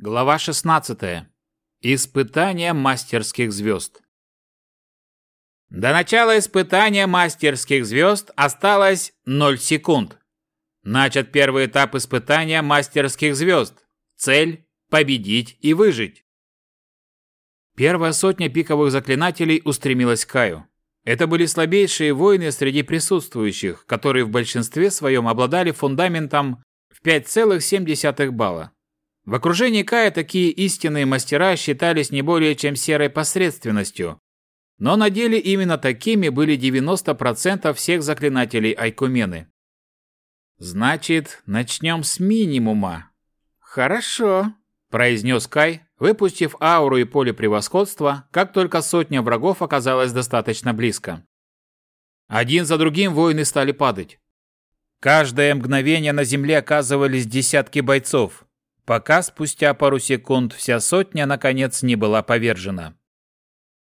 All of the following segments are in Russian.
Глава 16. Испытание мастерских звезд. До начала испытания мастерских звезд осталось 0 секунд. Начат первый этап испытания мастерских звезд. Цель – победить и выжить. Первая сотня пиковых заклинателей устремилась к Каю. Это были слабейшие воины среди присутствующих, которые в большинстве своем обладали фундаментом в 5,7 балла. В окружении Кая такие истинные мастера считались не более чем серой посредственностью, но на деле именно такими были 90% всех заклинателей Айкумены. «Значит, начнем с минимума». «Хорошо», – произнес Кай, выпустив ауру и поле превосходства, как только сотня врагов оказалась достаточно близко. Один за другим воины стали падать. Каждое мгновение на земле оказывались десятки бойцов, пока спустя пару секунд вся сотня наконец не была повержена.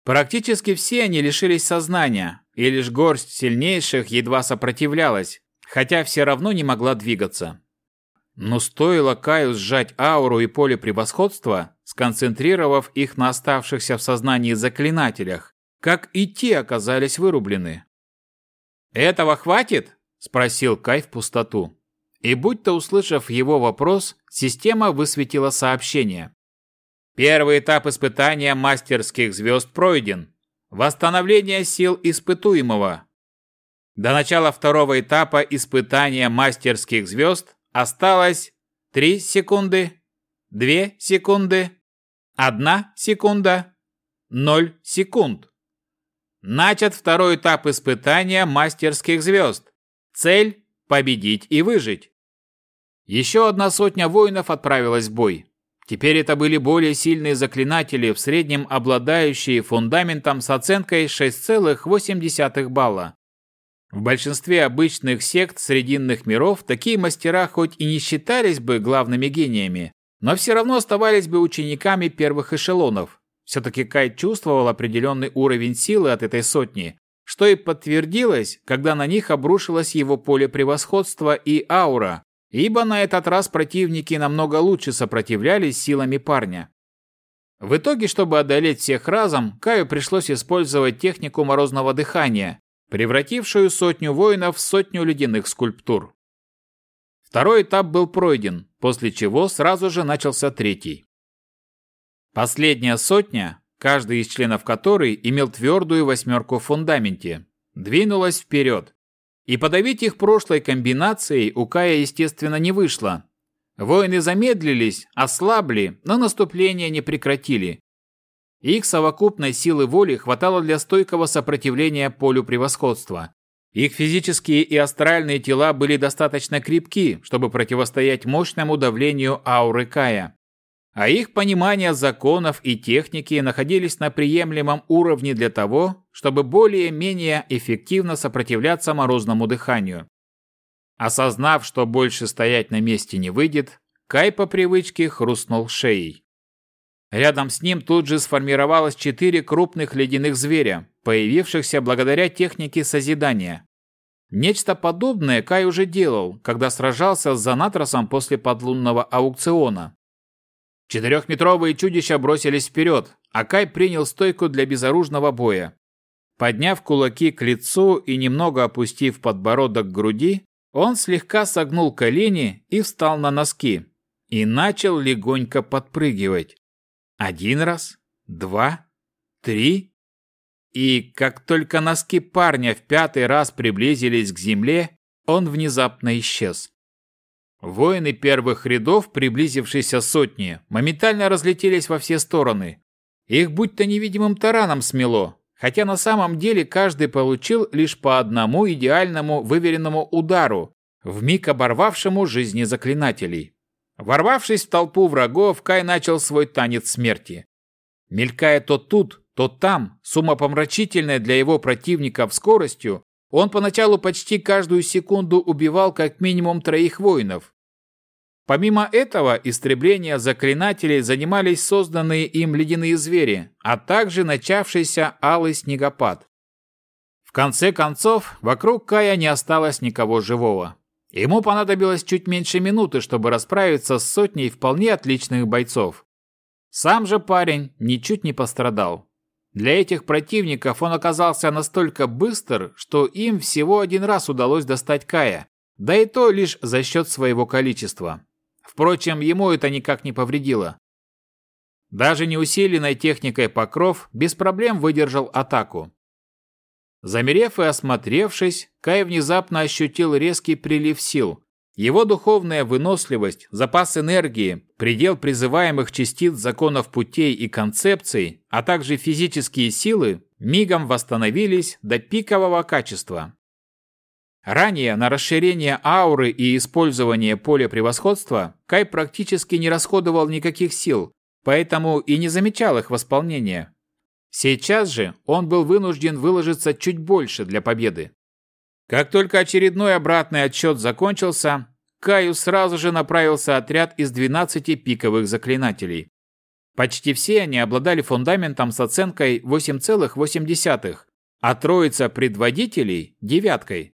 Практически все они лишились сознания, и лишь горсть сильнейших едва сопротивлялась, хотя все равно не могла двигаться. Но стоило Каю сжать ауру и поле превосходства, сконцентрировав их на оставшихся в сознании заклинателях, как и те оказались вырублены. «Этого хватит?» – спросил Кай в пустоту. И будто услышав его вопрос, система высветила сообщение. Первый этап испытания мастерских звезд пройден. Восстановление сил испытуемого. До начала второго этапа испытания мастерских звезд осталось 3 секунды, 2 секунды, 1 секунда, 0 секунд. Начат второй этап испытания мастерских звезд. Цель – победить и выжить. Еще одна сотня воинов отправилась в бой. Теперь это были более сильные заклинатели, в среднем обладающие фундаментом с оценкой 6,8 балла. В большинстве обычных сект срединных миров такие мастера хоть и не считались бы главными гениями, но все равно оставались бы учениками первых эшелонов. Все-таки Кай чувствовал определенный уровень силы от этой сотни, что и подтвердилось, когда на них обрушилось его поле превосходства и аура, ибо на этот раз противники намного лучше сопротивлялись силами парня. В итоге, чтобы одолеть всех разом, Каю пришлось использовать технику морозного дыхания, превратившую сотню воинов в сотню ледяных скульптур. Второй этап был пройден, после чего сразу же начался третий. Последняя сотня, каждый из членов которой имел твердую восьмерку в фундаменте, двинулась вперед, и подавить их прошлой комбинацией у Кая, естественно, не вышло. Воины замедлились, ослабли, но наступление не прекратили. Их совокупной силы воли хватало для стойкого сопротивления полю превосходства. Их физические и астральные тела были достаточно крепки, чтобы противостоять мощному давлению ауры Кая а их понимание законов и техники находились на приемлемом уровне для того, чтобы более-менее эффективно сопротивляться морозному дыханию. Осознав, что больше стоять на месте не выйдет, Кай по привычке хрустнул шеей. Рядом с ним тут же сформировалось четыре крупных ледяных зверя, появившихся благодаря технике созидания. Нечто подобное Кай уже делал, когда сражался с Занатросом после подлунного аукциона. Четырехметровые чудища бросились вперед, а Кай принял стойку для безоружного боя. Подняв кулаки к лицу и немного опустив подбородок к груди, он слегка согнул колени и встал на носки. И начал легонько подпрыгивать. Один раз, два, три. И как только носки парня в пятый раз приблизились к земле, он внезапно исчез. Воины первых рядов, приблизившиеся сотни, моментально разлетелись во все стороны. Их будто невидимым тараном смело, хотя на самом деле каждый получил лишь по одному идеальному выверенному удару, вмиг оборвавшему жизни заклинателей. Ворвавшись в толпу врагов, Кай начал свой танец смерти. Мелькая то тут, то там, с умопомрачительной для его противников скоростью, он поначалу почти каждую секунду убивал как минимум троих воинов. Помимо этого, истребления заклинателей занимались созданные им ледяные звери, а также начавшийся алый снегопад. В конце концов, вокруг Кая не осталось никого живого. Ему понадобилось чуть меньше минуты, чтобы расправиться с сотней вполне отличных бойцов. Сам же парень ничуть не пострадал. Для этих противников он оказался настолько быстр, что им всего один раз удалось достать Кая, да и то лишь за счет своего количества. Впрочем, ему это никак не повредило. Даже неусиленной техникой покров без проблем выдержал атаку. Замерев и осмотревшись, Кай внезапно ощутил резкий прилив сил. Его духовная выносливость, запас энергии, предел призываемых частиц законов путей и концепций, а также физические силы мигом восстановились до пикового качества. Ранее на расширение ауры и использование поля превосходства Кай практически не расходовал никаких сил, поэтому и не замечал их восполнения. Сейчас же он был вынужден выложиться чуть больше для победы. Как только очередной обратный отсчет закончился, Каю сразу же направился отряд из 12 пиковых заклинателей. Почти все они обладали фундаментом с оценкой 8,8, а троица предводителей – девяткой.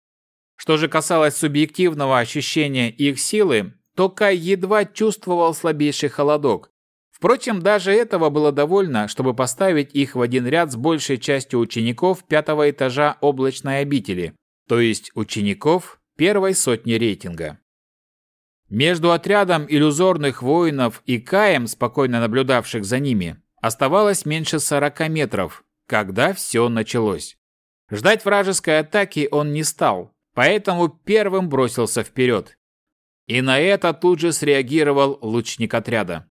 Что же касалось субъективного ощущения их силы, то Кай едва чувствовал слабейший холодок. Впрочем, даже этого было довольно, чтобы поставить их в один ряд с большей частью учеников пятого этажа облачной обители, то есть учеников первой сотни рейтинга. Между отрядом иллюзорных воинов и Каем, спокойно наблюдавших за ними, оставалось меньше 40 метров, когда все началось. Ждать вражеской атаки он не стал, поэтому первым бросился вперед. И на это тут же среагировал лучник отряда.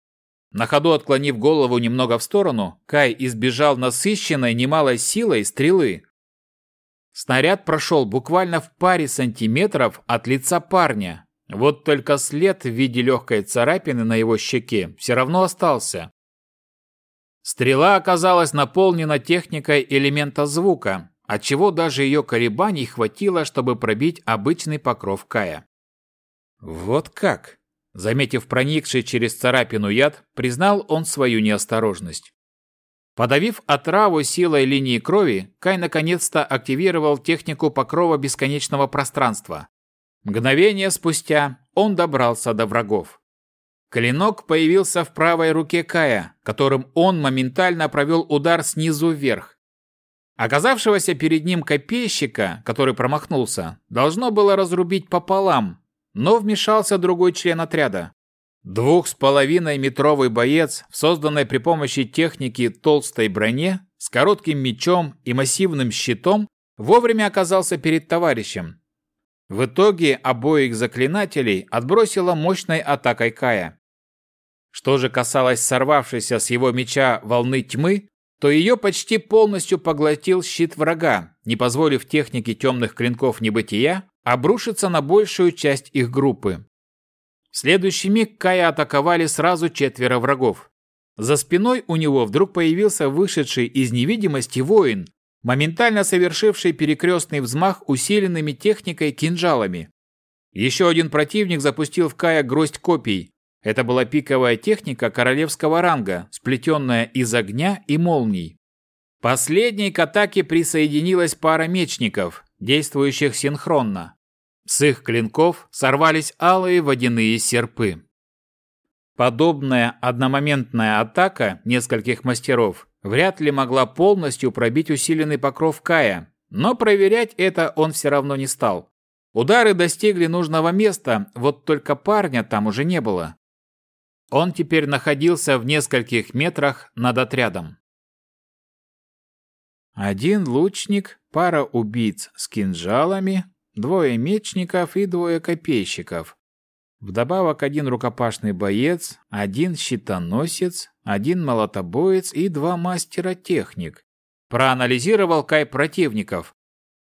На ходу отклонив голову немного в сторону, Кай избежал насыщенной немалой силой стрелы. Снаряд прошел буквально в паре сантиметров от лица парня, вот только след в виде легкой царапины на его щеке все равно остался. Стрела оказалась наполнена техникой элемента звука, отчего даже ее колебаний хватило, чтобы пробить обычный покров Кая. Вот как? Заметив проникший через царапину яд, признал он свою неосторожность. Подавив отраву силой линии крови, Кай наконец-то активировал технику покрова бесконечного пространства. Мгновение спустя он добрался до врагов. Клинок появился в правой руке Кая, которым он моментально провел удар снизу вверх. Оказавшегося перед ним копейщика, который промахнулся, должно было разрубить пополам, но вмешался другой член отряда. Двух с половиной метровый боец, созданный при помощи техники толстой броне, с коротким мечом и массивным щитом, вовремя оказался перед товарищем, в итоге обоих заклинателей отбросило мощной атакой Кая. Что же касалось сорвавшейся с его меча волны тьмы, то ее почти полностью поглотил щит врага, не позволив технике темных клинков небытия обрушиться на большую часть их группы. В следующий миг Кая атаковали сразу четверо врагов. За спиной у него вдруг появился вышедший из невидимости воин, моментально совершивший перекрестный взмах усиленными техникой кинжалами. Еще один противник запустил в Кая гроздь копий. Это была пиковая техника королевского ранга, сплетенная из огня и молний. Последней к атаке присоединилась пара мечников, действующих синхронно. С их клинков сорвались алые водяные серпы. Подобная одномоментная атака нескольких мастеров вряд ли могла полностью пробить усиленный покров Кая, но проверять это он все равно не стал. Удары достигли нужного места, вот только парня там уже не было. Он теперь находился в нескольких метрах над отрядом. Один лучник, пара убийц с кинжалами, двое мечников и двое копейщиков. Вдобавок один рукопашный боец, один щитоносец, один молотобоец и два мастера-техник. Проанализировал Кай противников.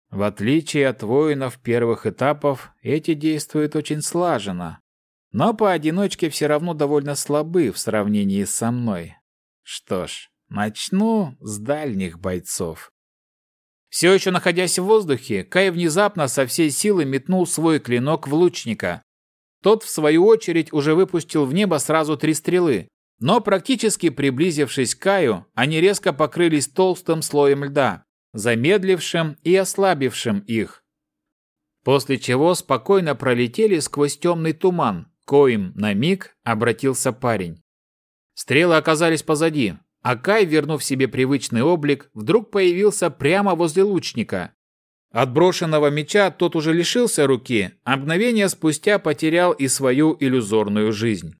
В отличие от воинов первых этапов, эти действуют очень слаженно. Но поодиночке все равно довольно слабы в сравнении со мной. Что ж, начну с дальних бойцов. Все еще находясь в воздухе, Кай внезапно со всей силы метнул свой клинок в лучника. Тот, в свою очередь, уже выпустил в небо сразу три стрелы, но практически приблизившись к Каю, они резко покрылись толстым слоем льда, замедлившим и ослабившим их. после чего спокойно пролетели сквозь темный туман, коим на миг обратился парень. Стрелы оказались позади, а Кай, вернув себе привычный облик, вдруг появился прямо возле лучника. От брошенного меча тот уже лишился руки, а мгновение спустя потерял и свою иллюзорную жизнь.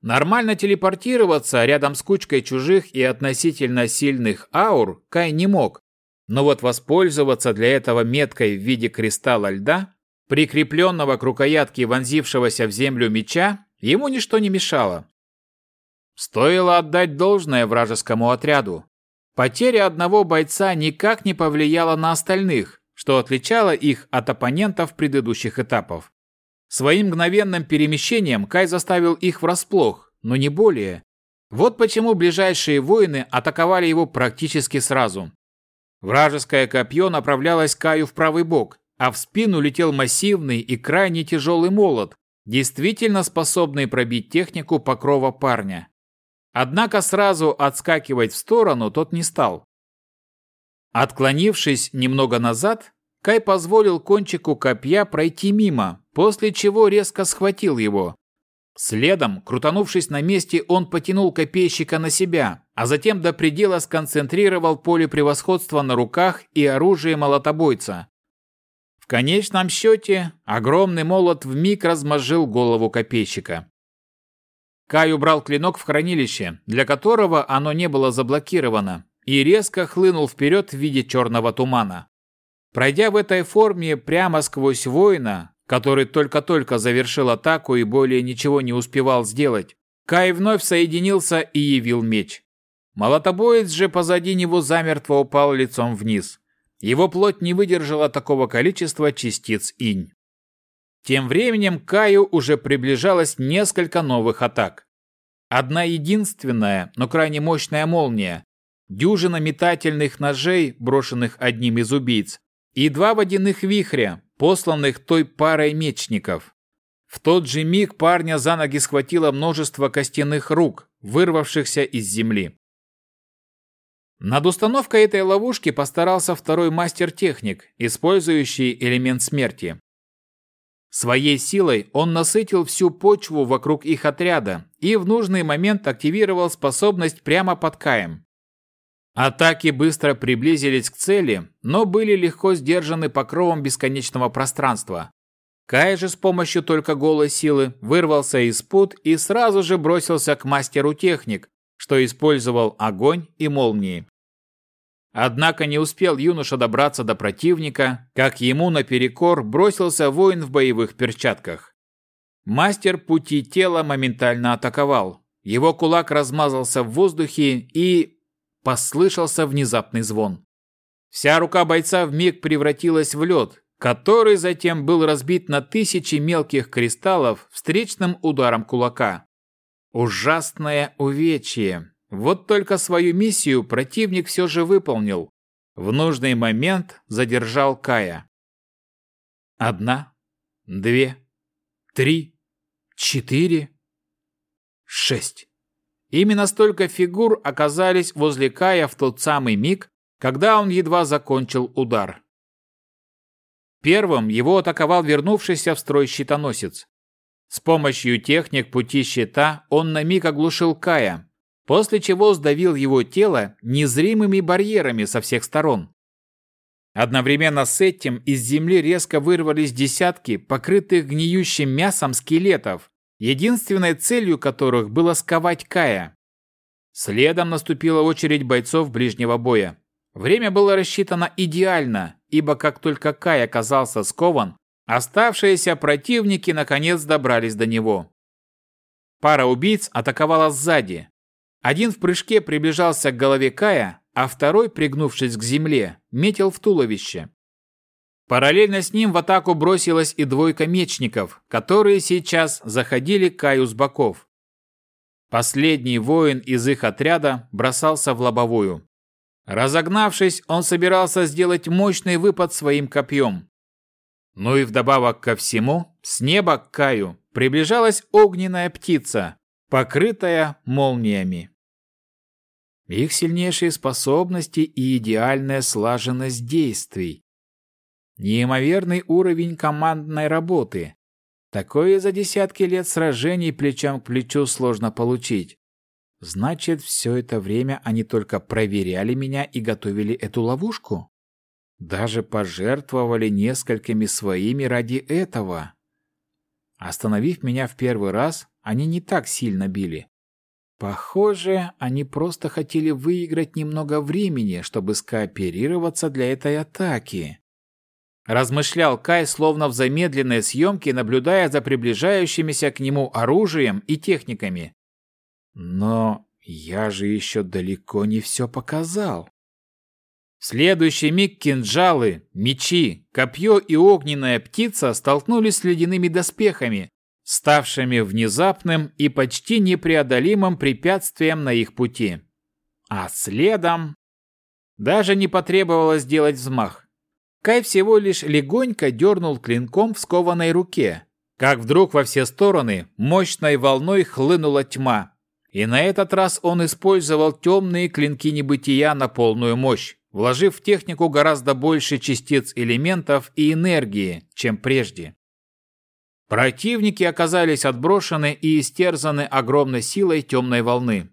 Нормально телепортироваться рядом с кучкой чужих и относительно сильных аур Кай не мог, но вот воспользоваться для этого меткой в виде кристалла льда, прикрепленного к рукоятке вонзившегося в землю меча, ему ничто не мешало. Стоило отдать должное вражескому отряду. Потеря одного бойца никак не повлияла на остальных, что отличало их от оппонентов предыдущих этапов. Своим мгновенным перемещением Кай заставил их врасплох, но не более. Вот почему ближайшие воины атаковали его практически сразу. Вражеское копье направлялось Каю в правый бок, а в спину летел массивный и крайне тяжелый молот, действительно способный пробить технику покрова парня. Однако сразу отскакивать в сторону тот не стал. Отклонившись немного назад, Кай позволил кончику копья пройти мимо, после чего резко схватил его. Следом, крутанувшись на месте, он потянул копейщика на себя, а затем до предела сконцентрировал поле превосходства на руках и оружие молотобойца. В конечном счете, огромный молот вмиг размозжил голову копейщика. Кай убрал клинок в хранилище, для которого оно не было заблокировано, и резко хлынул вперед в виде черного тумана. Пройдя в этой форме прямо сквозь воина, который только-только завершил атаку и более ничего не успевал сделать, Кай вновь соединился и явил меч. Молотобоец же позади него замертво упал лицом вниз. Его плоть не выдержала такого количества частиц инь. Тем временем к Каю уже приближалось несколько новых атак. Одна единственная, но крайне мощная молния, дюжина метательных ножей, брошенных одним из убийц, и два водяных вихря, посланных той парой мечников. В тот же миг парня за ноги схватило множество костяных рук, вырвавшихся из земли. Над установкой этой ловушки постарался второй мастер-техник, использующий элемент смерти. Своей силой он насытил всю почву вокруг их отряда и в нужный момент активировал способность прямо под Каем. Атаки быстро приблизились к цели, но были легко сдержаны покровом бесконечного пространства. Кай же с помощью только голой силы вырвался из пут и сразу же бросился к мастеру техник, что использовал огонь и молнии. Однако не успел юноша добраться до противника, как ему наперекор бросился воин в боевых перчатках. Мастер пути тела моментально атаковал. Его кулак размазался в воздухе и послышался внезапный звон. Вся рука бойца вмиг превратилась в лед, который затем был разбит на тысячи мелких кристаллов встречным ударом кулака. Ужасное увечье. Вот только свою миссию противник все же выполнил. В нужный момент задержал Кая. Одна, две, три, четыре, шесть. Именно столько фигур оказались возле Кая в тот самый миг, когда он едва закончил удар. Первым его атаковал вернувшийся в строй щитоносец. С помощью техник пути щита он на миг оглушил Кая, после чего сдавил его тело незримыми барьерами со всех сторон. Одновременно с этим из земли резко вырвались десятки покрытых гниющим мясом скелетов, единственной целью которых было сковать Кая. Следом наступила очередь бойцов ближнего боя. Время было рассчитано идеально, ибо как только Кай оказался скован, оставшиеся противники наконец добрались до него. Пара убийц атаковала сзади. Один в прыжке приближался к голове Кая, а второй, пригнувшись к земле, метил в туловище. Параллельно с ним в атаку бросилась и двойка мечников, которые сейчас заходили Каю с боков. Последний воин из их отряда бросался в лобовую. Разогнавшись, он собирался сделать мощный выпад своим копьем. Ну и вдобавок ко всему, с неба к Каю приближалась огненная птица, покрытая молниями. Их сильнейшие способности и идеальная слаженность действий. Неимоверный уровень командной работы. Такое за десятки лет сражений плечом к плечу сложно получить. Значит, все это время они только проверяли меня и готовили эту ловушку? Даже пожертвовали несколькими своими ради этого. Остановив меня в первый раз, они не так сильно били. Похоже, они просто хотели выиграть немного времени, чтобы скооперироваться для этой атаки. Размышлял Кай, словно в замедленной съемке, наблюдая за приближающимися к нему оружием и техниками. Но я же еще далеко не все показал. В следующий миг кинжалы, мечи, копье и огненная птица столкнулись с ледяными доспехами, ставшими внезапным и почти непреодолимым препятствием на их пути. А следом... Даже не потребовалось делать взмах. Кай всего лишь легонько дернул клинком в скованной руке, как вдруг во все стороны мощной волной хлынула тьма. И на этот раз он использовал темные клинки небытия на полную мощь, вложив в технику гораздо больше частиц элементов и энергии, чем прежде. Противники оказались отброшены и истерзаны огромной силой темной волны.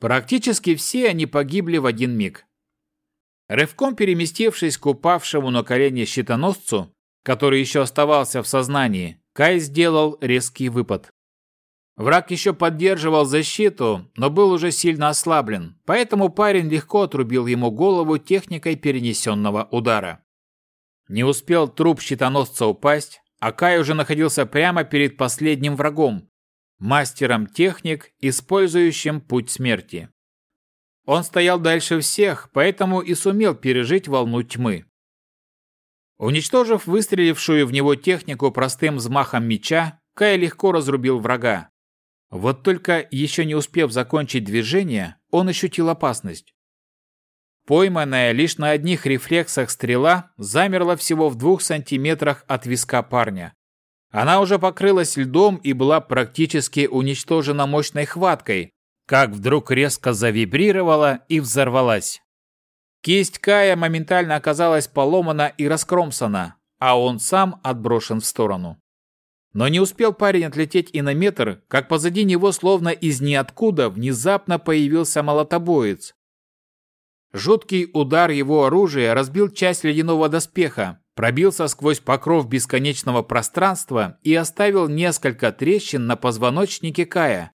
Практически все они погибли в один миг. Рывком переместившись к упавшему на колени щитоносцу, который еще оставался в сознании, Кай сделал резкий выпад. Враг еще поддерживал защиту, но был уже сильно ослаблен, поэтому парень легко отрубил ему голову техникой перенесенного удара. Не успел труп щитоносца упасть, Акай уже находился прямо перед последним врагом, мастером техник, использующим путь смерти. Он стоял дальше всех, поэтому и сумел пережить волну тьмы. Уничтожив выстрелившую в него технику простым взмахом меча, Кай легко разрубил врага. Вот только еще не успев закончить движение, он ощутил опасность. Пойманная лишь на одних рефлексах стрела замерла всего в двух сантиметрах от виска парня. Она уже покрылась льдом и была практически уничтожена мощной хваткой, как вдруг резко завибрировала и взорвалась. Кисть Кая моментально оказалась поломана и раскромсана, а он сам отброшен в сторону. Но не успел парень отлететь и на метр, как позади него словно из ниоткуда внезапно появился молотобоец. Жуткий удар его оружия разбил часть ледяного доспеха, пробился сквозь покров бесконечного пространства и оставил несколько трещин на позвоночнике Кая,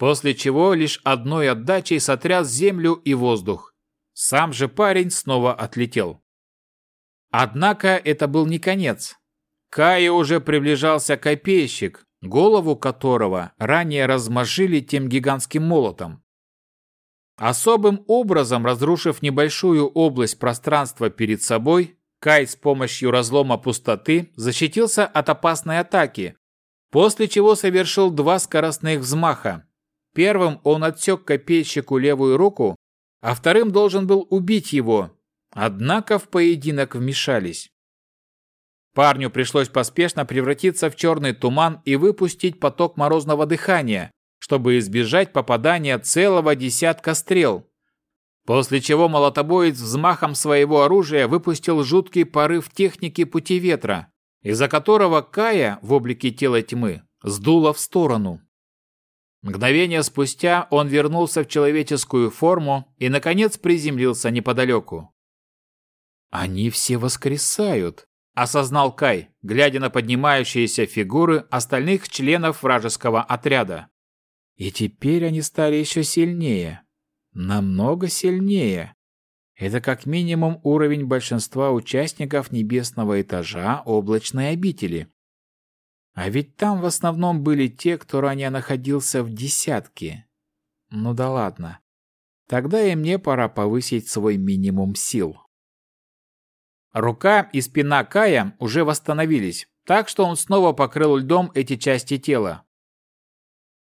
после чего лишь одной отдачей сотряс землю и воздух. Сам же парень снова отлетел. Однако это был не конец. Кая уже приближался копейщик, голову которого ранее размажили тем гигантским молотом. Особым образом разрушив небольшую область пространства перед собой, Кай с помощью разлома пустоты защитился от опасной атаки, после чего совершил два скоростных взмаха. Первым он отсек копейщику левую руку, а вторым должен был убить его, однако в поединок вмешались. Парню пришлось поспешно превратиться в черный туман и выпустить поток морозного дыхания, чтобы избежать попадания целого десятка стрел. После чего молотобоец взмахом своего оружия выпустил жуткий порыв техники пути ветра, из-за которого Кая в облике тела тьмы сдуло в сторону. Мгновение спустя он вернулся в человеческую форму и, наконец, приземлился неподалеку. «Они все воскресают», — осознал Кай, глядя на поднимающиеся фигуры остальных членов вражеского отряда. И теперь они стали еще сильнее. Намного сильнее. Это как минимум уровень большинства участников небесного этажа облачной обители. А ведь там в основном были те, кто ранее находился в десятке. Ну да ладно. Тогда и мне пора повысить свой минимум сил. Рука и спина Кая уже восстановились, так что он снова покрыл льдом эти части тела,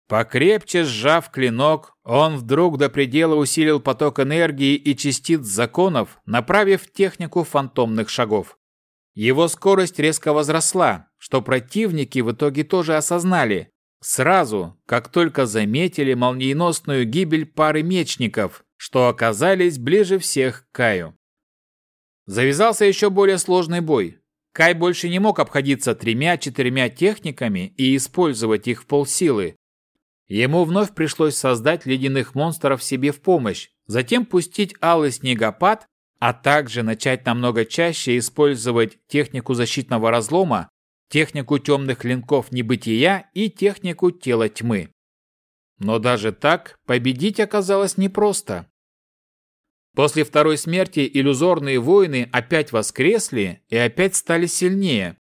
Покрепче сжав клинок, он вдруг до предела усилил поток энергии и частиц законов, направив технику фантомных шагов. Его скорость резко возросла, что противники в итоге тоже осознали, сразу, как только заметили молниеносную гибель пары мечников, что оказались ближе всех к Каю. Завязался еще более сложный бой. Кай больше не мог обходиться тремя-четырьмя техниками и использовать их в полсилы. Ему вновь пришлось создать ледяных монстров себе в помощь, затем пустить алый снегопад, а также начать намного чаще использовать технику защитного разлома, технику темных клинков небытия и технику тела тьмы. Но даже так победить оказалось непросто. После второй смерти иллюзорные воины опять воскресли и опять стали сильнее.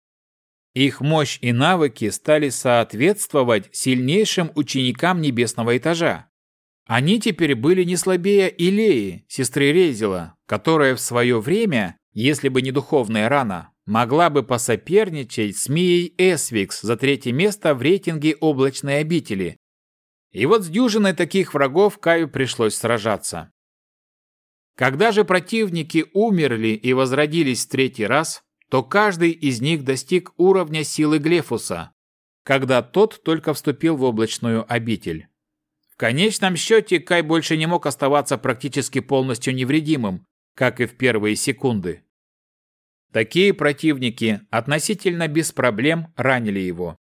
Их мощь и навыки стали соответствовать сильнейшим ученикам небесного этажа. Они теперь были не слабее Илеи, сестры Рейзела, которая в свое время, если бы не духовная рана, могла бы посоперничать с Мией Эсвикс за третье место в рейтинге облачной обители. И вот с дюжиной таких врагов Каю пришлось сражаться. Когда же противники умерли и возродились в третий раз, то каждый из них достиг уровня силы Глефуса, когда тот только вступил в облачную обитель. В конечном счете Кай больше не мог оставаться практически полностью невредимым, как и в первые секунды. Такие противники относительно без проблем ранили его.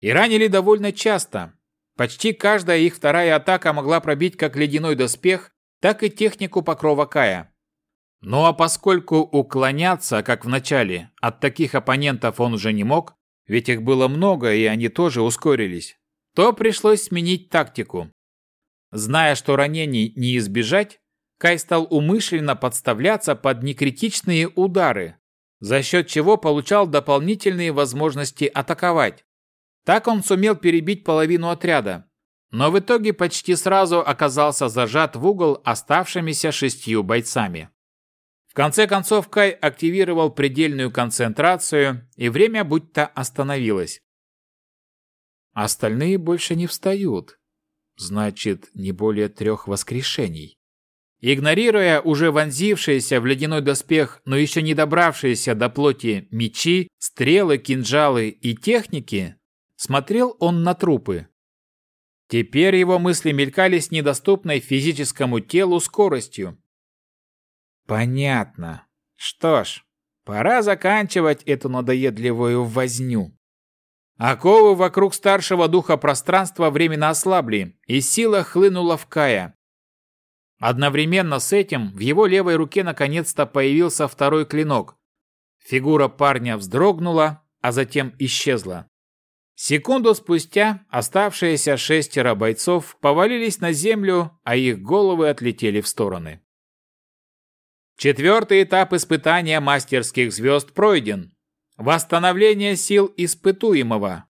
И ранили довольно часто. Почти каждая их вторая атака могла пробить как ледяной доспех, так и технику покрова Кая. Ну а поскольку уклоняться, как в начале, от таких оппонентов он уже не мог, ведь их было много и они тоже ускорились, то пришлось сменить тактику. Зная, что ранений не избежать, Кай стал умышленно подставляться под некритичные удары, за счет чего получал дополнительные возможности атаковать. Так он сумел перебить половину отряда, но в итоге почти сразу оказался зажат в угол оставшимися шестью бойцами. В конце концов Кай активировал предельную концентрацию, и время будто остановилось. Остальные больше не встают. Значит, не более трех воскрешений. Игнорируя уже вонзившиеся в ледяной доспех, но еще не добравшиеся до плоти мечи, стрелы, кинжалы и техники, смотрел он на трупы. Теперь его мысли мелькали с недоступной физическому телу скоростью. Понятно. Что ж, пора заканчивать эту надоедливую возню. Оковы вокруг старшего духа пространства временно ослабли, и сила хлынула в Кая. Одновременно с этим в его левой руке наконец-то появился второй клинок. Фигура парня вздрогнула, а затем исчезла. Секунду спустя оставшиеся шестеро бойцов повалились на землю, а их головы отлетели в стороны. Четвертый этап испытания мастерских звезд пройден. Восстановление сил испытуемого.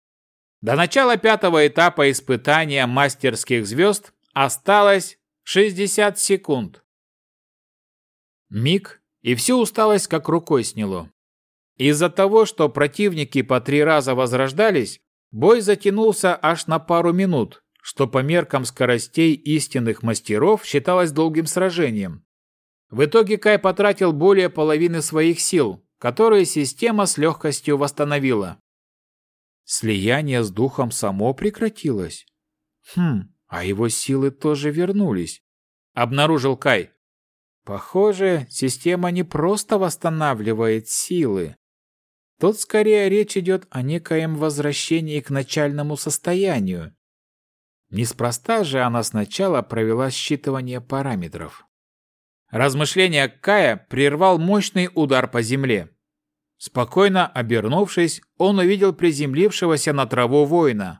До начала пятого этапа испытания мастерских звезд осталось 60 секунд. Миг, и всю усталость как рукой сняло. Из-за того, что противники по три раза возрождались, Бой затянулся аж на пару минут, что по меркам скоростей истинных мастеров считалось долгим сражением. В итоге Кай потратил более половины своих сил, которые система с легкостью восстановила. Слияние с духом само прекратилось. Хм, а его силы тоже вернулись. Обнаружил Кай. Похоже, система не просто восстанавливает силы, Тут скорее речь идет о некоем возвращении к начальному состоянию. Неспроста же она сначала провела считывание параметров. Размышление Кая прервал мощный удар по земле. Спокойно обернувшись, он увидел приземлившегося на траву воина.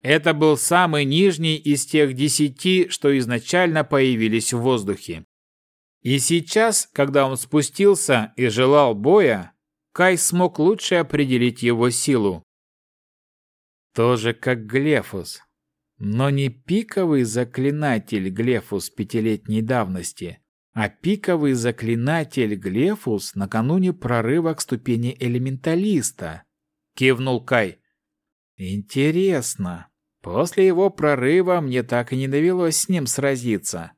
Это был самый нижний из тех десяти, что изначально появились в воздухе. И сейчас, когда он спустился и желал боя, Кай смог лучше определить его силу. Тоже как Глефус, но не пиковый заклинатель Глефус пятилетней давности, а пиковый заклинатель Глефус накануне прорыва к ступени элементалиста, кивнул Кай. Интересно. После его прорыва мне так и не довелось с ним сразиться.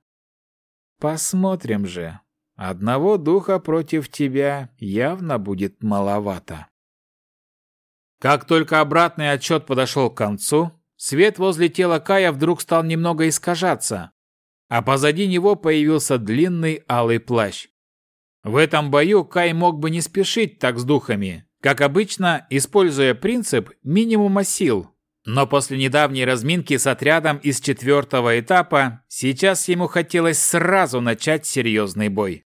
Посмотрим же, Одного духа против тебя явно будет маловато. Как только обратный отчет подошел к концу, свет возле тела Кая вдруг стал немного искажаться, а позади него появился длинный алый плащ. В этом бою Кай мог бы не спешить так с духами, Как обычно, используя принцип минимума сил. Но после недавней разминки с отрядом из четвертого этапа, сейчас ему хотелось сразу начать серьезный бой.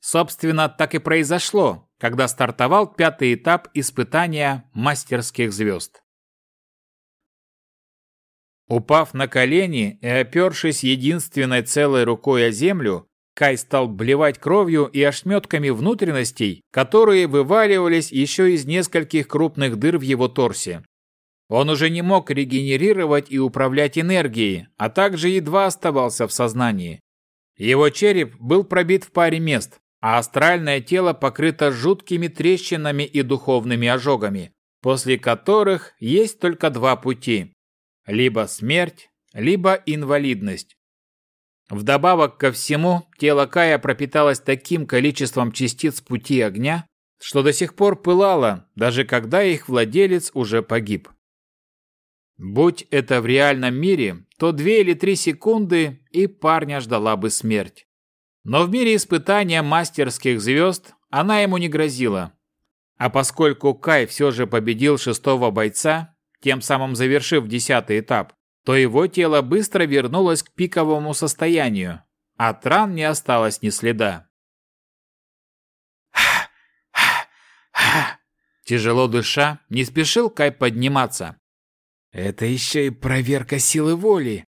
Собственно, так и произошло, когда стартовал пятый этап испытания мастерских звезд. Упав на колени и опершись единственной целой рукой о землю, Кай стал блевать кровью и ошметками внутренностей, которые вываливались еще из нескольких крупных дыр в его торсе. Он уже не мог регенерировать и управлять энергией, а также едва оставался в сознании. Его череп был пробит в паре мест, а астральное тело покрыто жуткими трещинами и духовными ожогами, после которых есть только два пути либо смерть, либо инвалидность. Вдобавок ко всему, тело Кая пропиталось таким количеством частиц пути огня, что до сих пор пылало, даже когда их владелец уже погиб. Будь это в реальном мире, то две или три секунды, и парня ждала бы смерть. Но в мире испытания мастерских звезд она ему не грозила. А поскольку Кай все же победил шестого бойца, тем самым завершив десятый этап, то его тело быстро вернулось к пиковому состоянию. От ран не осталось ни следа. Тяжело дыша, не спешил Кай подниматься. Это еще и проверка силы воли.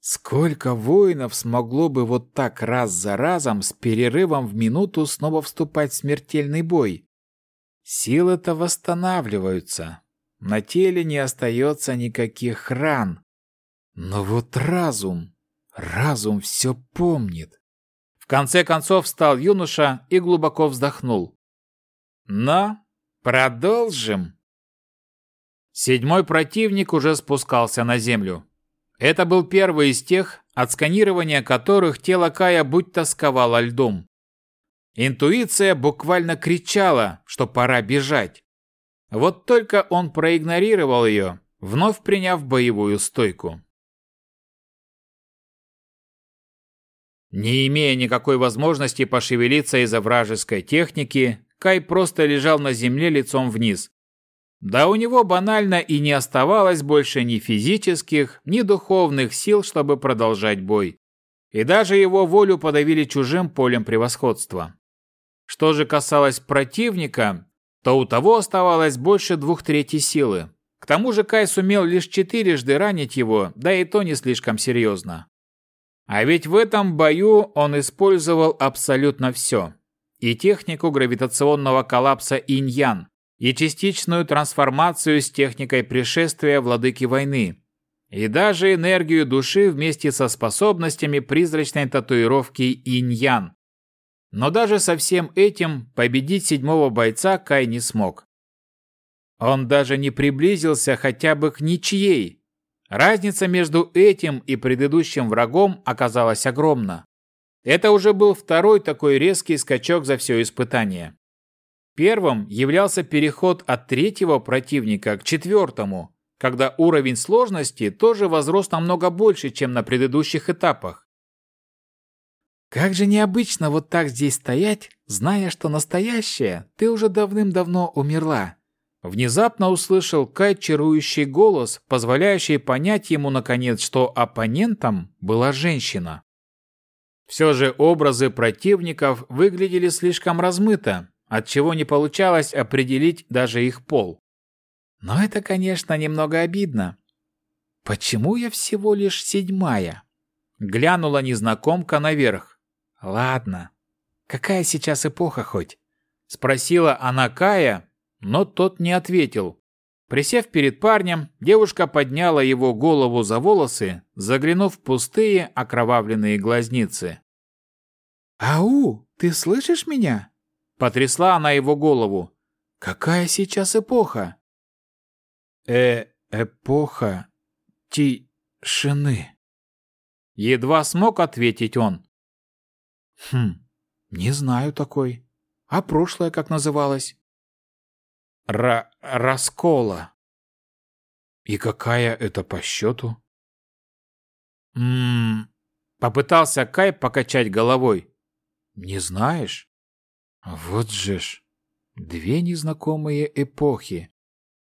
Сколько воинов смогло бы вот так раз за разом с перерывом в минуту снова вступать в смертельный бой? Силы-то восстанавливаются, на теле не остается никаких ран. Но вот разум, разум все помнит. В конце концов встал юноша и глубоко вздохнул. Но продолжим. Седьмой противник уже спускался на землю. Это был первый из тех, от сканирования которых тело Кая будто сковало льдом. Интуиция буквально кричала, что пора бежать. Вот только он проигнорировал ее, вновь приняв боевую стойку. Не имея никакой возможности пошевелиться из-за вражеской техники, Кай просто лежал на земле лицом вниз. Да у него банально и не оставалось больше ни физических, ни духовных сил, чтобы продолжать бой. И даже его волю подавили чужим полем превосходства. Что же касалось противника, то у того оставалось больше двух третей силы. К тому же Кай сумел лишь четырежды ранить его, да и то не слишком серьезно. А ведь в этом бою он использовал абсолютно все. И технику гравитационного коллапса инь-ян, и частичную трансформацию с техникой пришествия владыки войны, и даже энергию души вместе со способностями призрачной татуировки инь-ян. Но даже со всем этим победить седьмого бойца Кай не смог. Он даже не приблизился хотя бы к ничьей. Разница между этим и предыдущим врагом оказалась огромна. Это уже был второй такой резкий скачок за все испытание. Первым являлся переход от третьего противника к четвертому, когда уровень сложности тоже возрос намного больше, чем на предыдущих этапах. Как же необычно вот так здесь стоять, зная, что настоящая ты уже давным-давно умерла. Внезапно услышал Кай чарующий голос, позволяющий понять ему, наконец, что оппонентом была женщина. Все же образы противников выглядели слишком размыто, отчего не получалось определить даже их пол. Но это, конечно, немного обидно. Почему я всего лишь седьмая? Глянула незнакомка наверх. Ладно. Какая сейчас эпоха хоть? Спросила она Кая, но тот не ответил. Присев перед парнем, девушка подняла его голову за волосы, заглянув в пустые окровавленные глазницы. «Ау, ты слышишь меня?» Потрясла она его голову. «Какая сейчас эпоха?» «Э, эпоха тишины». Едва смог ответить он. Хм, не знаю такой. А прошлое как называлось? Ра раскола. И какая это по счету? Ммм, попытался Кай покачать головой. Не знаешь? Вот же ж. Две незнакомые эпохи.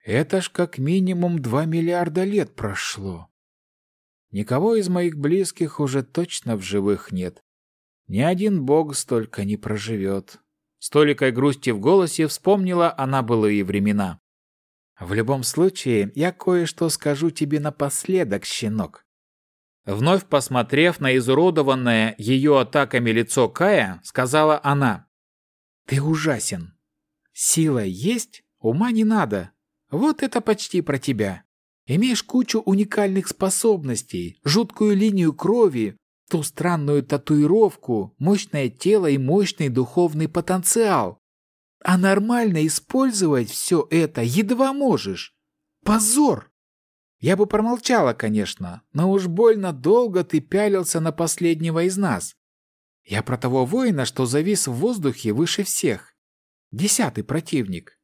Это ж как минимум два миллиарда лет прошло. Никого из моих близких уже точно в живых нет. Ни один бог столько не проживет. С толикой грусти в голосе вспомнила она былые времена. В любом случае, я кое-что скажу тебе напоследок, щенок. Вновь посмотрев на изуродованное ее атаками лицо Кая, сказала она. «Ты ужасен. Сила есть, ума не надо. Вот это почти про тебя. Имеешь кучу уникальных способностей, жуткую линию крови, ту странную татуировку, мощное тело и мощный духовный потенциал. А нормально использовать все это едва можешь. Позор! Я бы промолчала, конечно, но уж больно долго ты пялился на последнего из нас. Я про того воина, что завис в воздухе выше всех. Десятый противник.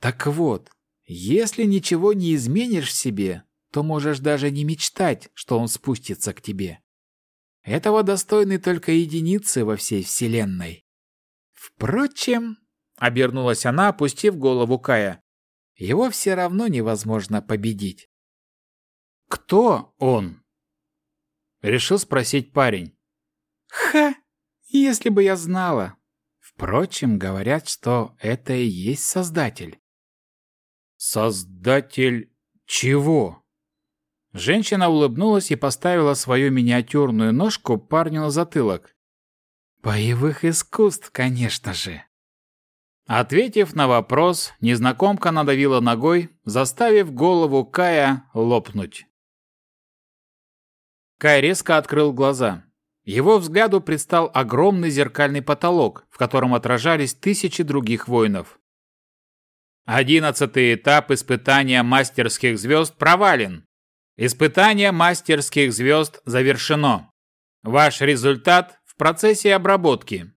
Так вот, если ничего не изменишь в себе, то можешь даже не мечтать, что он спустится к тебе. Этого достойны только единицы во всей вселенной. Впрочем, обернулась она, опустив голову Кая, его все равно невозможно победить. «Кто он?» Решил спросить парень. «Ха! Если бы я знала!» Впрочем, говорят, что это и есть Создатель. «Создатель чего?» Женщина улыбнулась и поставила свою миниатюрную ножку парню на затылок. «Боевых искусств, конечно же!» Ответив на вопрос, незнакомка надавила ногой, заставив голову Кая лопнуть. Кай резко открыл глаза. Его взгляду предстал огромный зеркальный потолок, в котором отражались тысячи других воинов. Одиннадцатый этап испытания мастерских звезд провален. Испытание мастерских звезд завершено. Ваш результат в процессе обработки.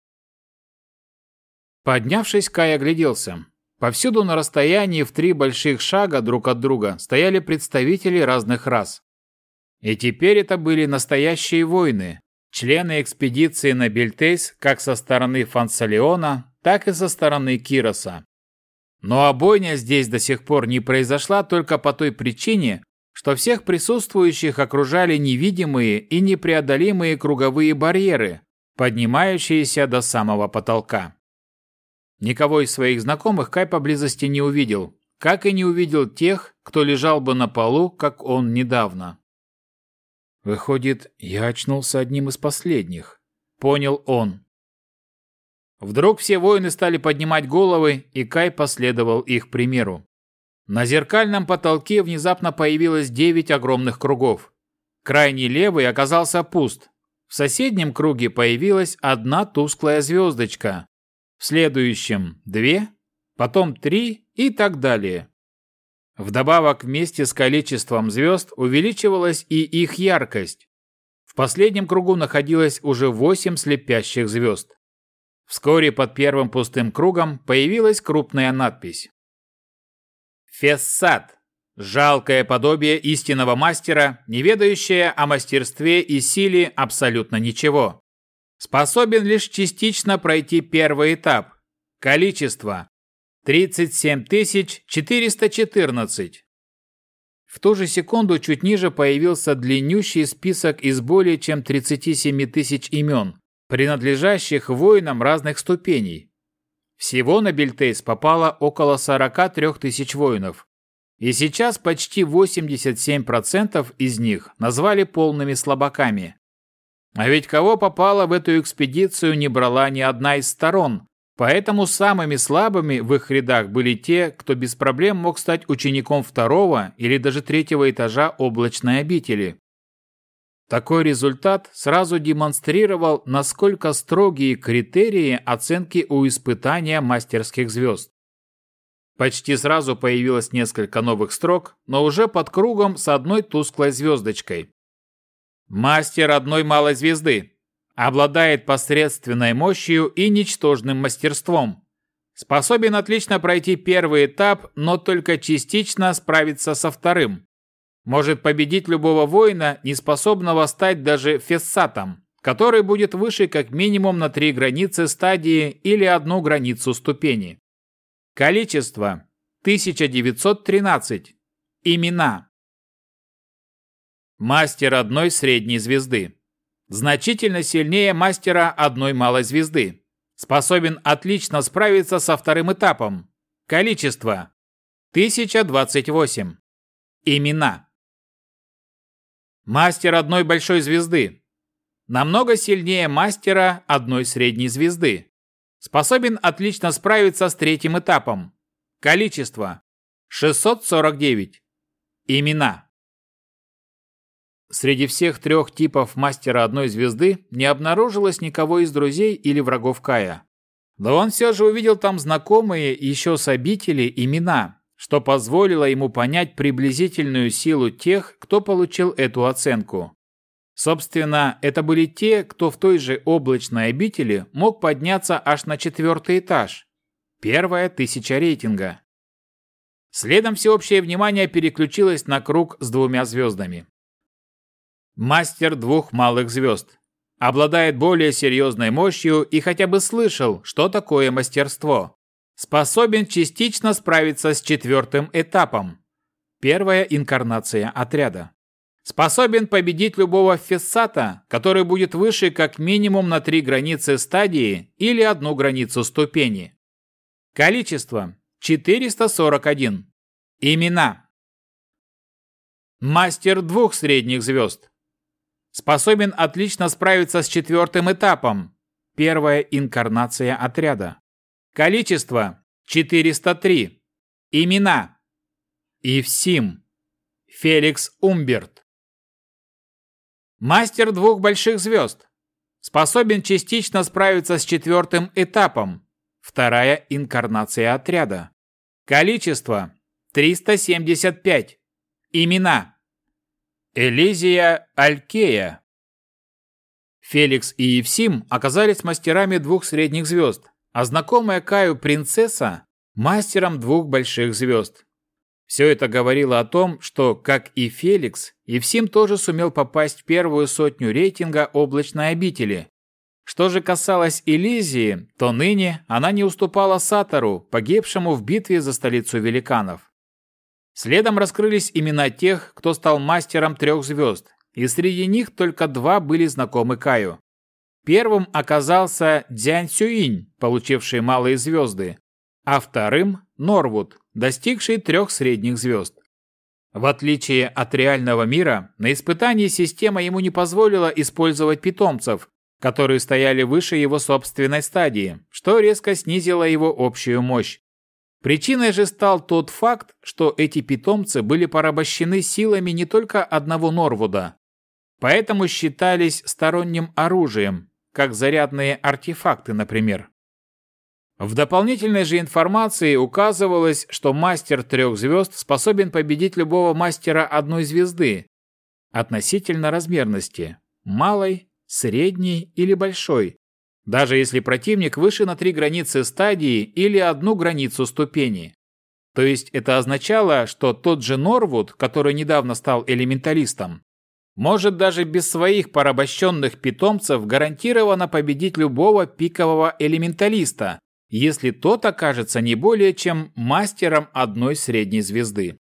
Поднявшись, Кай огляделся. Повсюду на расстоянии в три больших шага друг от друга стояли представители разных рас. И теперь это были настоящие воины, члены экспедиции на Бельтейс как со стороны Фансалеона, так и со стороны Кироса. Но обойня здесь до сих пор не произошла только по той причине, что всех присутствующих окружали невидимые и непреодолимые круговые барьеры, поднимающиеся до самого потолка. Никого из своих знакомых Кай поблизости не увидел, как и не увидел тех, кто лежал бы на полу, как он недавно. Выходит, я очнулся одним из последних. Понял он. Вдруг все воины стали поднимать головы, и Кай последовал их примеру. На зеркальном потолке внезапно появилось девять огромных кругов. Крайний левый оказался пуст. В соседнем круге появилась одна тусклая звездочка, в следующем две, потом три и так далее. Вдобавок вместе с количеством звезд увеличивалась и их яркость. В последнем кругу находилось уже восемь слепящих звезд. Вскоре под первым пустым кругом появилась крупная надпись. Фессат. Жалкое подобие истинного мастера, не ведающее о мастерстве и силе абсолютно ничего. Способен лишь частично пройти первый этап. Количество 37 414. В ту же секунду чуть ниже появился длиннющий список из более чем 37 тысяч имен, принадлежащих воинам разных ступеней. Всего на Бельтейс попало около 43 тысяч воинов. И сейчас почти 87% из них назвали полными слабаками. А ведь кого попало в эту экспедицию не брала ни одна из сторон, поэтому самыми слабыми в их рядах были те, кто без проблем мог стать учеником второго или даже третьего этажа облачной обители. Такой результат сразу демонстрировал, насколько строгие критерии оценки у испытания мастерских звезд. Почти сразу появилось несколько новых строк, но уже под кругом с одной тусклой звездочкой. Мастер одной малой звезды. Обладает посредственной мощью и ничтожным мастерством. Способен отлично пройти первый этап, но только частично справиться со вторым. Может победить любого воина, не способного стать даже фессатом, который будет выше как минимум на три границы стадии или одну границу ступени. Количество – 1913. Имена. Мастер одной средней звезды. Значительно сильнее мастера одной малой звезды. Способен отлично справиться со вторым этапом. Количество – 1028. Имена. Мастер одной большой звезды. Намного сильнее мастера одной средней звезды. Способен отлично справиться с третьим этапом. Количество – 649. Имена. Среди всех трех типов мастера одной звезды не обнаружилось никого из друзей или врагов Кая. Но он все же увидел там знакомые еще с обители имена, что позволило ему понять приблизительную силу тех, кто получил эту оценку. Собственно, это были те, кто в той же облачной обители мог подняться аж на четвертый этаж. Первая тысяча рейтинга. Следом всеобщее внимание переключилось на круг с двумя звездами. Мастер двух малых звезд. Обладает более серьезной мощью и хотя бы слышал, что такое мастерство. Способен частично справиться с четвертым этапом. Первая инкарнация отряда. Способен победить любого фессата, который будет выше как минимум на три границы стадии или одну границу ступени. Количество – 441. Имена. Мастер двух средних звезд. Способен отлично справиться с четвертым этапом. Первая инкарнация отряда. Количество – 403. Имена. Ивсим. Феликс Умберт. Мастер двух больших звезд. Способен частично справиться с четвертым этапом. Вторая инкарнация отряда. Количество – 375. Имена. Элизия Алькея. Феликс и Евсим оказались мастерами двух средних звезд, а знакомая Каю принцесса – мастером двух больших звезд. Все это говорило о том, что, как и Феликс, Евсим тоже сумел попасть в первую сотню рейтинга облачной обители. Что же касалось Элизии, то ныне она не уступала Сатару, погибшему в битве за столицу великанов. Следом раскрылись имена тех, кто стал мастером трех звезд, и среди них только два были знакомы Каю. Первым оказался Дзянь Сюинь, получивший малые звезды, а вторым – Норвуд, достигший трех средних звезд. В отличие от реального мира, на испытании система ему не позволила использовать питомцев, которые стояли выше его собственной стадии, что резко снизило его общую мощь. Причиной же стал тот факт, что эти питомцы были порабощены силами не только одного Норвуда, поэтому считались сторонним оружием, как зарядные артефакты, например. В дополнительной же информации указывалось, что мастер трех звезд способен победить любого мастера одной звезды относительно размерности – малой, средней или большой, даже если противник выше на три границы стадии или одну границу ступени. То есть это означало, что тот же Норвуд, который недавно стал элементалистом, может даже без своих порабощенных питомцев гарантированно победить любого пикового элементалиста, если тот окажется не более чем мастером одной средней звезды.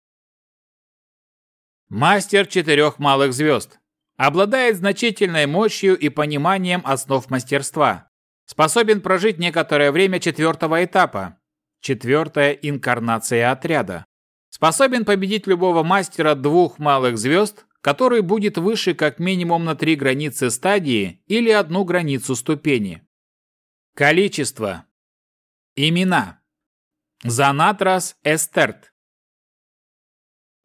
Мастер четырех малых звезд. Обладает значительной мощью и пониманием основ мастерства. Способен прожить некоторое время четвертого этапа. Четвертая инкарнация отряда. Способен победить любого мастера двух малых звезд, который будет выше как минимум на три границы стадии или одну границу ступени. Количество. Имена. Занатрас Эстерт.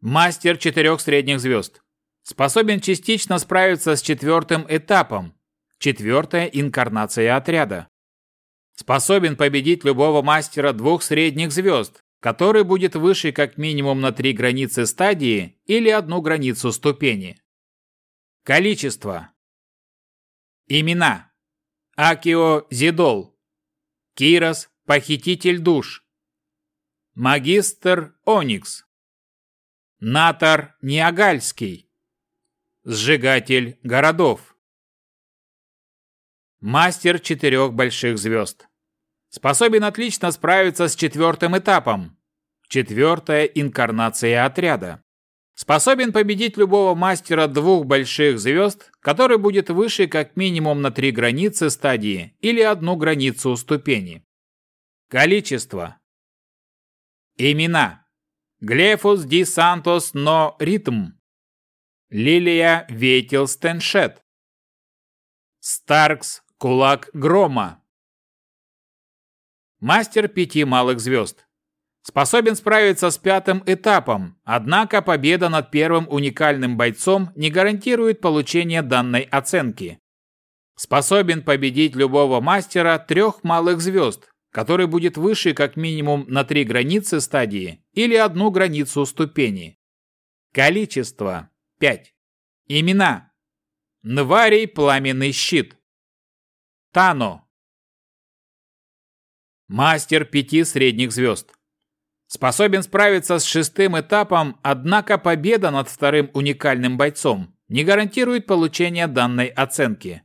Мастер четырех средних звезд. Способен частично справиться с четвертым этапом, Четвертая инкарнация отряда. Способен победить любого мастера двух средних звезд, который будет выше как минимум на три границы стадии или одну границу ступени. Количество. Имена. Акио Зидол. Кирос, похититель душ. Магистр Оникс. Натар Ниагальский. Сжигатель городов. Мастер четырех больших звезд. Способен отлично справиться с четвертым этапом. Четвертая инкарнация отряда. Способен победить любого мастера двух больших звезд, который будет выше как минимум на три границы стадии или одну границу ступени. Количество. Имена. Глефус Ди Сантос Но Ритм. Лилия Ветел Стеншет. Старкс Кулак Грома. Мастер пяти малых звезд. Способен справиться с пятым этапом, однако победа над первым уникальным бойцом не гарантирует получение данной оценки. Способен победить любого мастера трех малых звезд, который будет выше как минимум на три границы стадии или одну границу ступени. Количество – 5. Имена. Нварий Пламенный Щит. Тано. Мастер пяти средних звезд. Способен справиться с шестым этапом, однако победа над вторым уникальным бойцом не гарантирует получение данной оценки.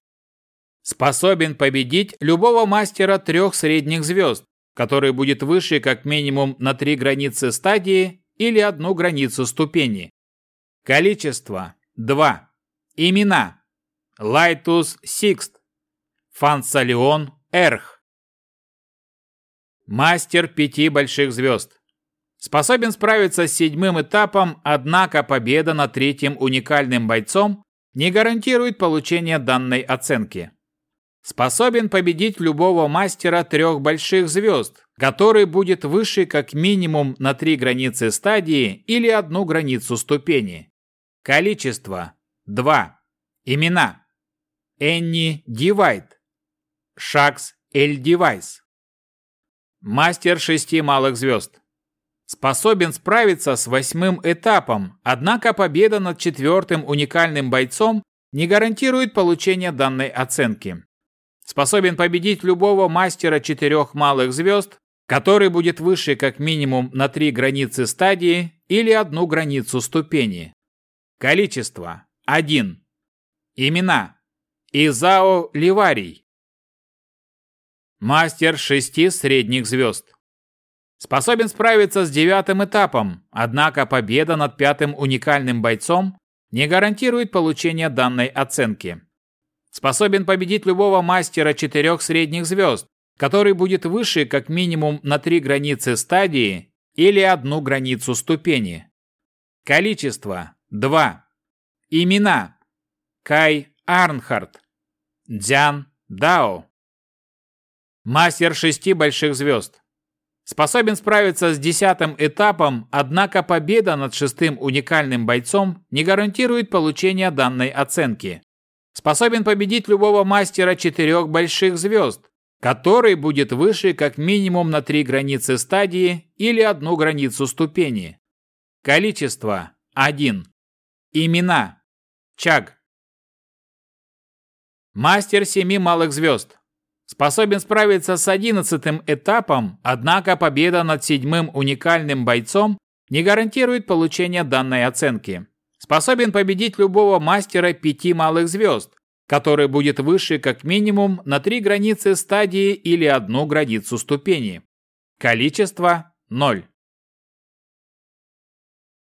Способен победить любого мастера трех средних звезд, который будет выше как минимум на три границы стадии или одну границу ступени. Количество – 2. Имена – Лайтус Сикст, Фансалион Эрх. Мастер пяти больших звезд. Способен справиться с седьмым этапом, однако победа над третьим уникальным бойцом не гарантирует получение данной оценки способен победить любого мастера трех больших звезд, который будет выше как минимум на три границы стадии или одну границу ступени. Количество – 2. Имена – Энни Дивайт, Шакс Эль Дивайс. Мастер шести малых звезд. Способен справиться с восьмым этапом, однако победа над четвертым уникальным бойцом не гарантирует получение данной оценки способен победить любого мастера четырех малых звезд, который будет выше как минимум на три границы стадии или одну границу ступени. Количество – 1. Имена – Изао Ливарий. Мастер шести средних звезд. Способен справиться с девятым этапом, однако победа над пятым уникальным бойцом не гарантирует получение данной оценки способен победить любого мастера четырех средних звезд, который будет выше как минимум на три границы стадии или одну границу ступени. Количество – 2. Имена – Кай Арнхард, Дзян Дао. Мастер шести больших звезд. Способен справиться с десятым этапом, однако победа над шестым уникальным бойцом не гарантирует получение данной оценки способен победить любого мастера четырех больших звезд, который будет выше как минимум на три границы стадии или одну границу ступени. Количество – 1. Имена – Чаг. Мастер семи малых звезд. Способен справиться с одиннадцатым этапом, однако победа над седьмым уникальным бойцом не гарантирует получение данной оценки способен победить любого мастера пяти малых звезд, который будет выше как минимум на три границы стадии или одну границу ступени. Количество – 0.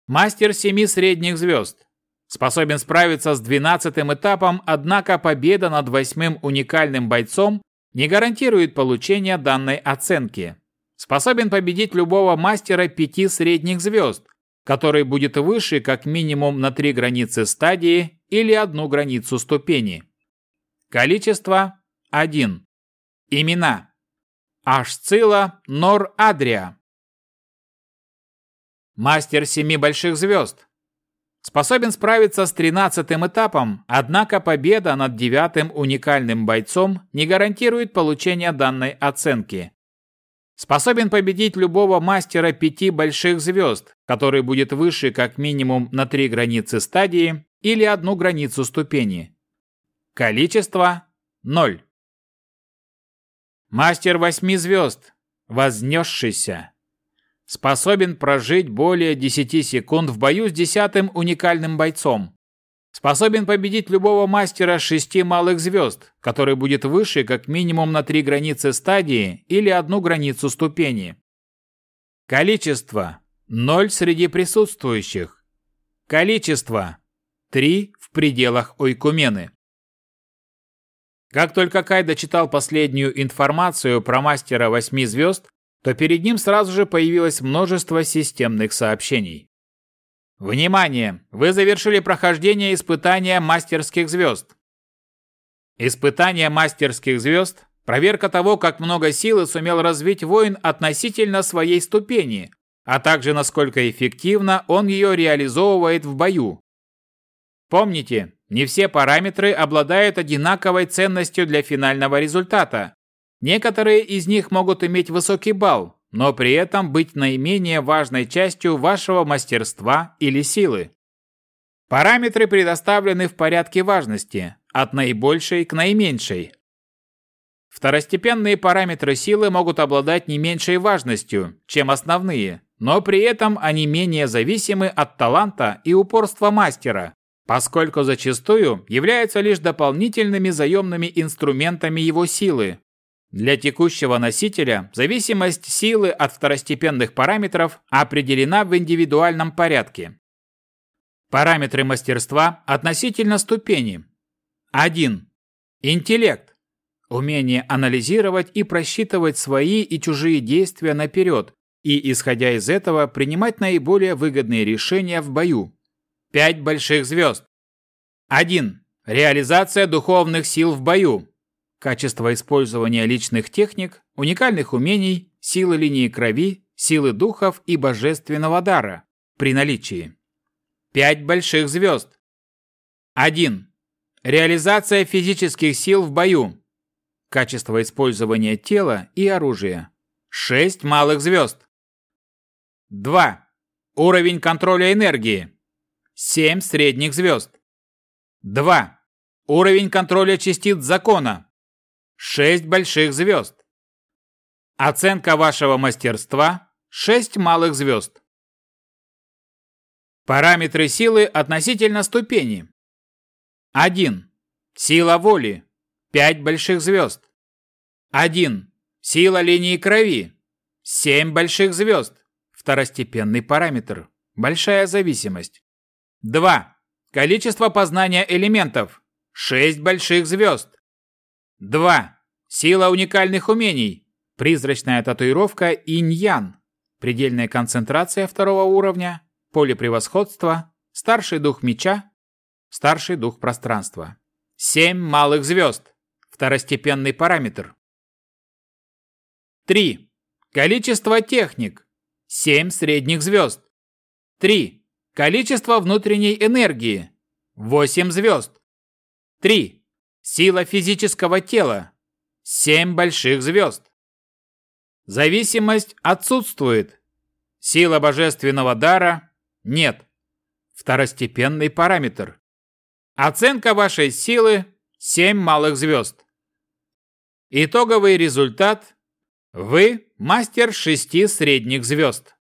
Мастер семи средних звезд. Способен справиться с двенадцатым этапом, однако победа над восьмым уникальным бойцом не гарантирует получение данной оценки. Способен победить любого мастера пяти средних звезд, который будет выше как минимум на три границы стадии или одну границу ступени. Количество – 1. Имена – Ашцила Нор Адрия. Мастер семи больших звезд. Способен справиться с тринадцатым этапом, однако победа над девятым уникальным бойцом не гарантирует получение данной оценки способен победить любого мастера пяти больших звезд, который будет выше как минимум на три границы стадии или одну границу ступени. Количество – 0. Мастер восьми звезд, вознесшийся, способен прожить более 10 секунд в бою с десятым уникальным бойцом, Способен победить любого мастера шести малых звезд, который будет выше как минимум на три границы стадии или одну границу ступени. Количество – ноль среди присутствующих. Количество – три в пределах Ойкумены. Как только Кай дочитал последнюю информацию про мастера восьми звезд, то перед ним сразу же появилось множество системных сообщений. Внимание! Вы завершили прохождение испытания мастерских звезд. Испытание мастерских звезд – проверка того, как много силы сумел развить воин относительно своей ступени, а также насколько эффективно он ее реализовывает в бою. Помните, не все параметры обладают одинаковой ценностью для финального результата, Некоторые из них могут иметь высокий балл, но при этом быть наименее важной частью вашего мастерства или силы. Параметры предоставлены в порядке важности, от наибольшей к наименьшей. Второстепенные параметры силы могут обладать не меньшей важностью, чем основные, но при этом они менее зависимы от таланта и упорства мастера, поскольку зачастую являются лишь дополнительными заемными инструментами его силы, для текущего носителя зависимость силы от второстепенных параметров определена в индивидуальном порядке. Параметры мастерства относительно ступени. 1. Интеллект. Умение анализировать и просчитывать свои и чужие действия наперед и, исходя из этого, принимать наиболее выгодные решения в бою. 5 больших звезд. 1. Реализация духовных сил в бою качество использования личных техник, уникальных умений, силы линии крови, силы духов и божественного дара при наличии. Пять больших звезд. 1. Реализация физических сил в бою. Качество использования тела и оружия. 6 малых звезд. 2. Уровень контроля энергии. 7 средних звезд. 2. Уровень контроля частиц закона. Шесть больших звезд. Оценка вашего мастерства – шесть малых звезд. Параметры силы относительно ступени. 1. Сила воли – 5 больших звезд. 1. Сила линии крови – 7 больших звезд. Второстепенный параметр. Большая зависимость. 2. Количество познания элементов – 6 больших звезд. 2. Сила уникальных умений. Призрачная татуировка инь-ян. Предельная концентрация второго уровня. Поле превосходства. Старший дух меча. Старший дух пространства. Семь малых звезд. Второстепенный параметр. 3. Количество техник. 7 средних звезд. 3. Количество внутренней энергии. 8 звезд. 3. Сила физического тела. Семь больших звезд. Зависимость отсутствует. Сила божественного дара нет. Второстепенный параметр. Оценка вашей силы – 7 малых звезд. Итоговый результат – вы мастер шести средних звезд.